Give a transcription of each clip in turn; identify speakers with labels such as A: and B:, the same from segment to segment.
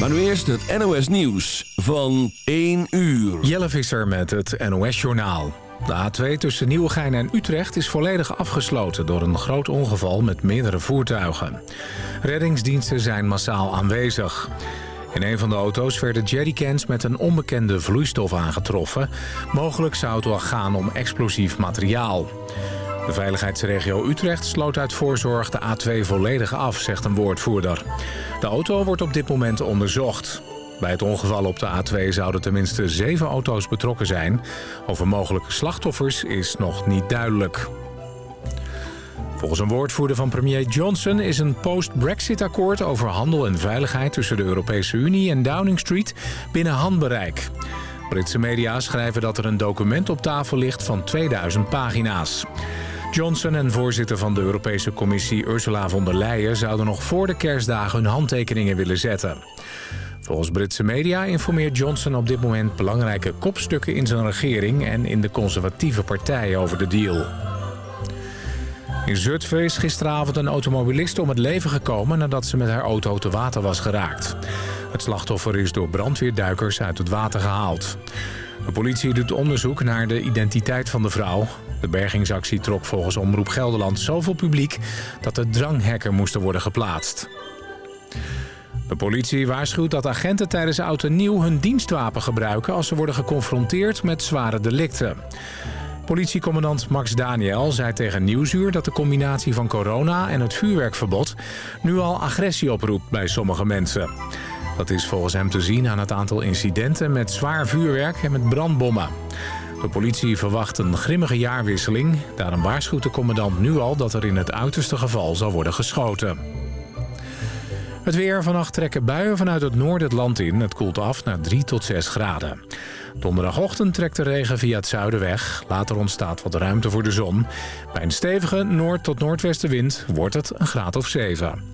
A: Maar nu eerst het NOS Nieuws van 1 uur.
B: Jelle Visser met het NOS Journaal. De A2 tussen Nieuwegein en Utrecht is volledig afgesloten... door een groot ongeval met meerdere voertuigen. Reddingsdiensten zijn massaal aanwezig. In een van de auto's werden jerrycans met een onbekende vloeistof aangetroffen. Mogelijk zou het wel gaan om explosief materiaal. De veiligheidsregio Utrecht sloot uit voorzorg de A2 volledig af, zegt een woordvoerder. De auto wordt op dit moment onderzocht. Bij het ongeval op de A2 zouden tenminste zeven auto's betrokken zijn. Over mogelijke slachtoffers is nog niet duidelijk. Volgens een woordvoerder van premier Johnson is een post-Brexit-akkoord over handel en veiligheid tussen de Europese Unie en Downing Street binnen handbereik. Britse media schrijven dat er een document op tafel ligt van 2000 pagina's. Johnson en voorzitter van de Europese Commissie Ursula von der Leyen... zouden nog voor de kerstdagen hun handtekeningen willen zetten. Volgens Britse media informeert Johnson op dit moment belangrijke kopstukken in zijn regering... en in de conservatieve partij over de deal. In Zutphen is gisteravond een automobilist om het leven gekomen... nadat ze met haar auto te water was geraakt. Het slachtoffer is door brandweerduikers uit het water gehaald. De politie doet onderzoek naar de identiteit van de vrouw. De bergingsactie trok volgens Omroep Gelderland zoveel publiek... dat er dranghekken moesten worden geplaatst. De politie waarschuwt dat agenten tijdens oud en nieuw hun dienstwapen gebruiken... als ze worden geconfronteerd met zware delicten. Politiecommandant Max Daniel zei tegen Nieuwsuur dat de combinatie van corona en het vuurwerkverbod... nu al agressie oproept bij sommige mensen. Dat is volgens hem te zien aan het aantal incidenten met zwaar vuurwerk en met brandbommen. De politie verwacht een grimmige jaarwisseling. Daarom waarschuwt de commandant nu al dat er in het uiterste geval zal worden geschoten. Het weer. Vannacht trekken buien vanuit het noorden het land in. Het koelt af naar 3 tot 6 graden. Donderdagochtend trekt de regen via het zuiden weg. Later ontstaat wat ruimte voor de zon. Bij een stevige noord- tot noordwestenwind wordt het een graad of 7.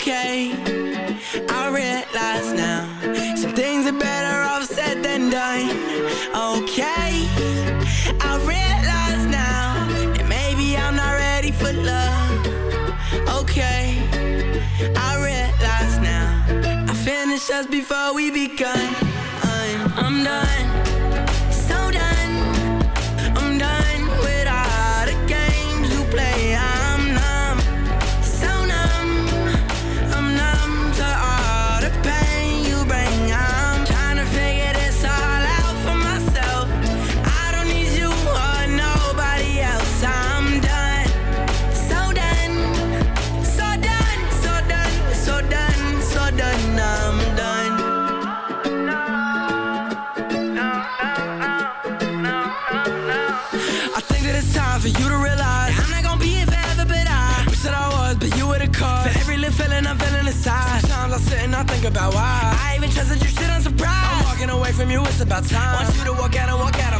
C: okay. I realize now Some things are better off said than done. Okay. I realize now that maybe I'm not ready for love. Okay. I realize now I finished just before we begun. about why I even trusted your shit on surprise. I'm walking away from you, it's about time. Want you to walk out
D: and
E: walk out.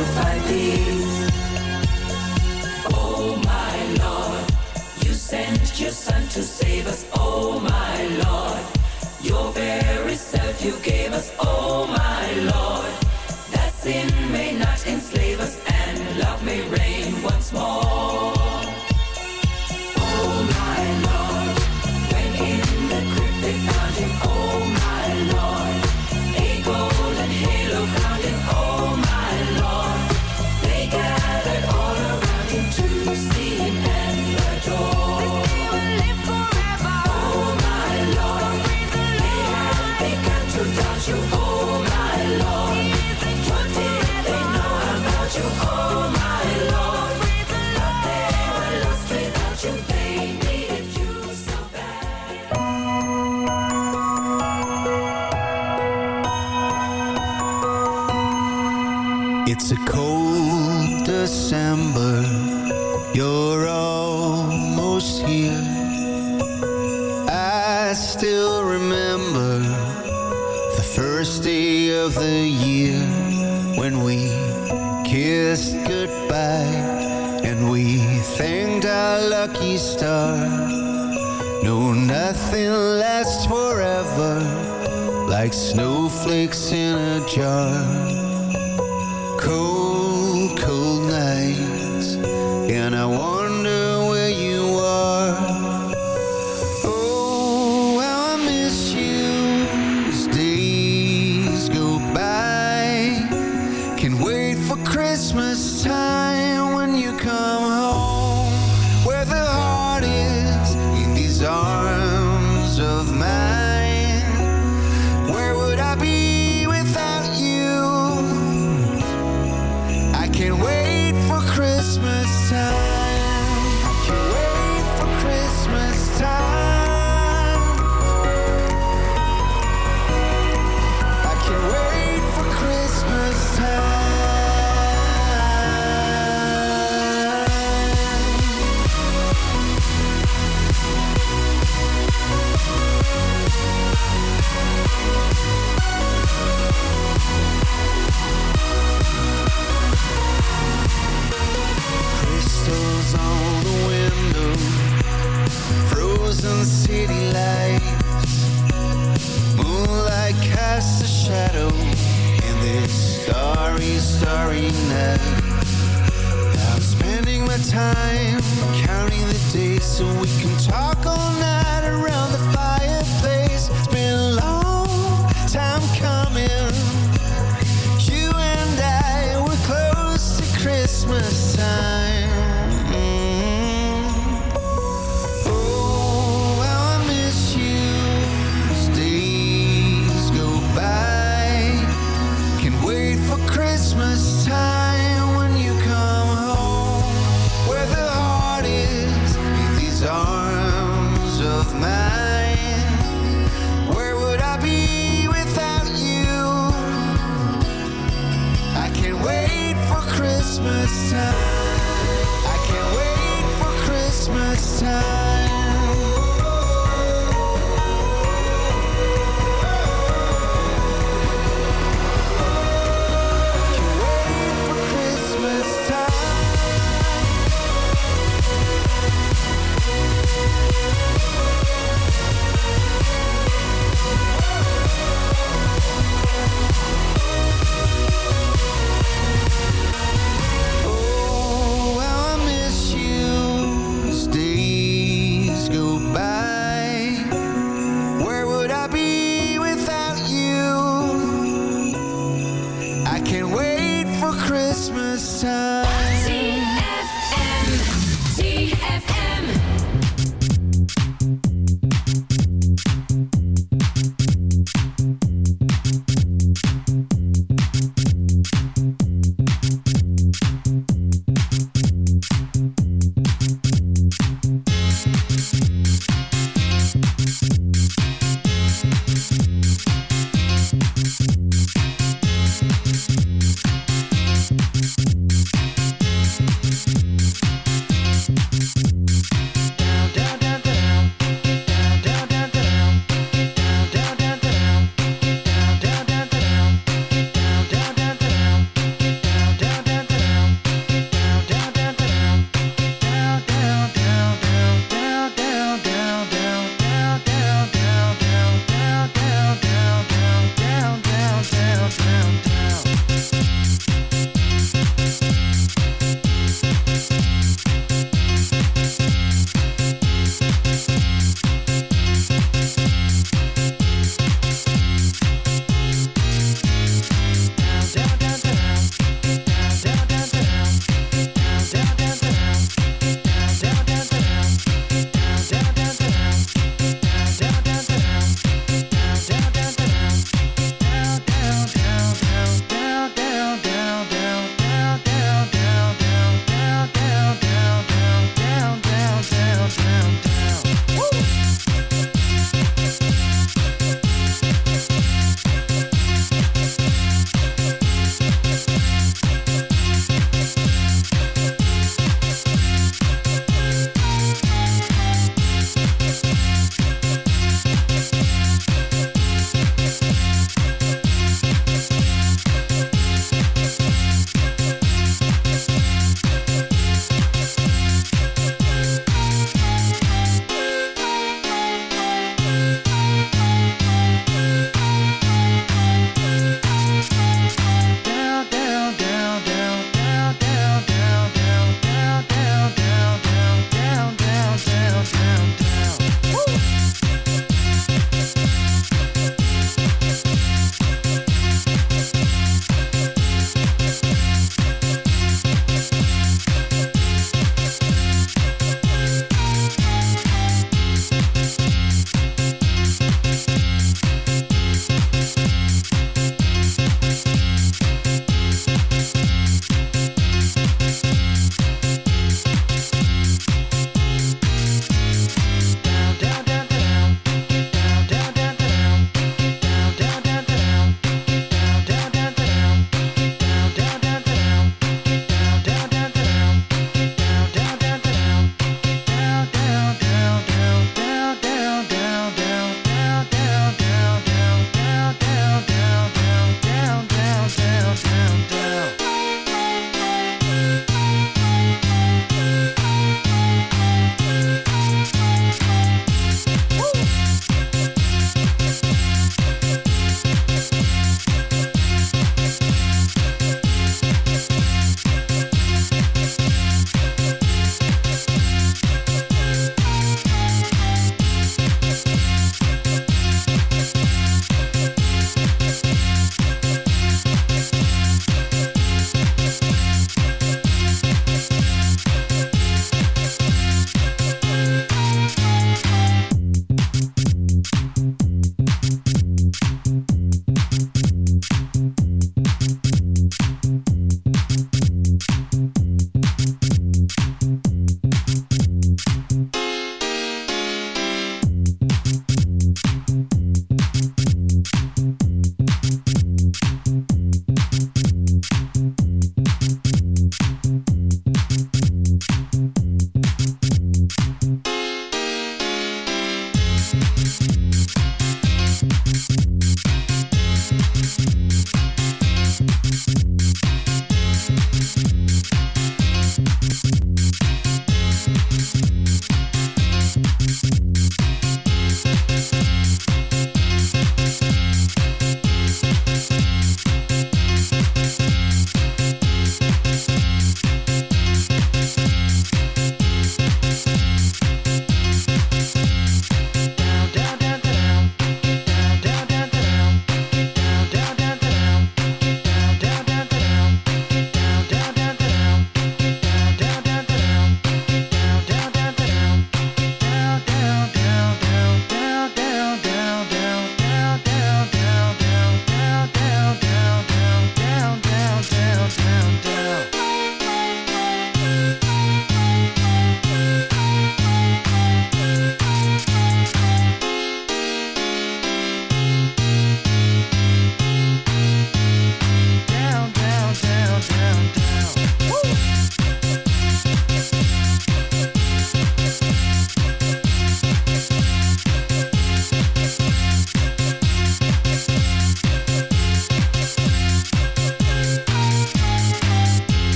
E: to
F: fight these. Snowflakes in a jar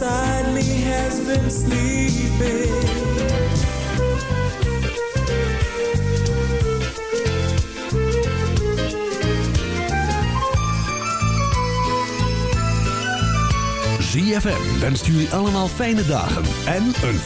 C: Inside me has been sleeping.
G: ZFM wenst jullie allemaal fijne dagen en een voor